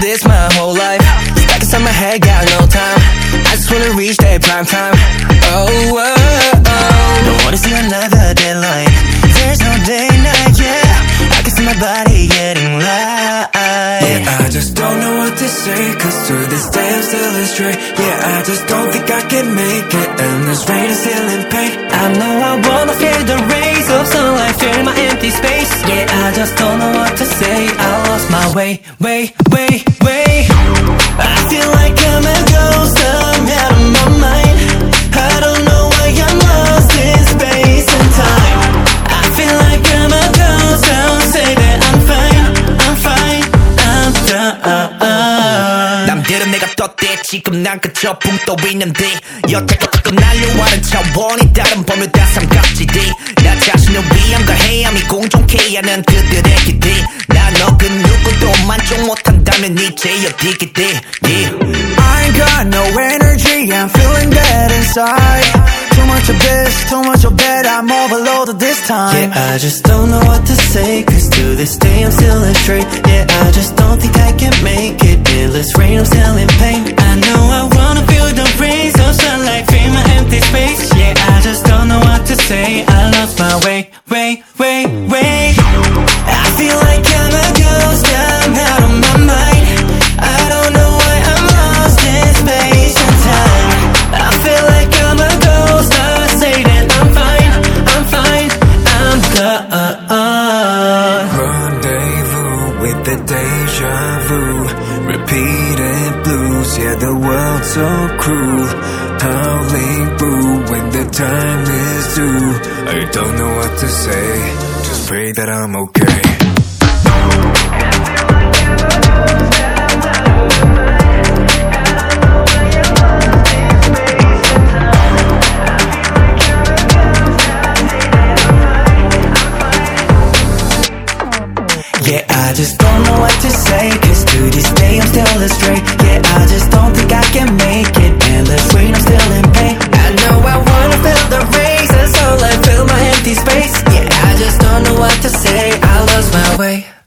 this my whole life. Stuck inside my head, got no time. I just wanna reach that prime time. Oh, oh, oh. Don't wanna see another deadline. There's no day, night, yeah. I can see my body getting light. Yeah, I just don't know what to say Cause to this day I'm still astray Yeah, I just don't think I can make it And this rain is still in pain I know I wanna feel the rays way, way, way, way. I feel like I'm a ghost, I'm out of my mind. I don't know why I'm lost in space and time. I feel like I'm a ghost, don't say that I'm fine, I'm fine, I'm done. 남들은 내가 떴대 지금 난 그저 붕 떠있는데 여태껏 날려와는 차원이 다른 버뮤다 삼각지대 나 자신을 위함과 해함이 공존케 하는 그들의 기대 못한다면 이제 어디게 돼 yeah. I ain't got no energy I'm feeling dead inside Too much of this, too much of that I'm overloaded this time Yeah, I just don't know what to say Cause to this day I'm still astray Yeah, I just don't think I can make it Endless rain, I'm still in pain I know I wanna feel the rays of sunlight Fill my empty space Yeah, I just don't know what to say I lost my way, way, way, way Deja vu. Repeated blues Yeah, the world's so cruel. Howling through when the time is due. I don't know what to say. Just pray that I'm okay Yeah, I just don't know what to say. Cause to this day I'm still astray Yeah, I just don't think I can make it. And the rain, I'm still in pain. I know I wanna feel the rays That's all I feel, my empty space. Yeah, I just don't know what to say. I lost my way.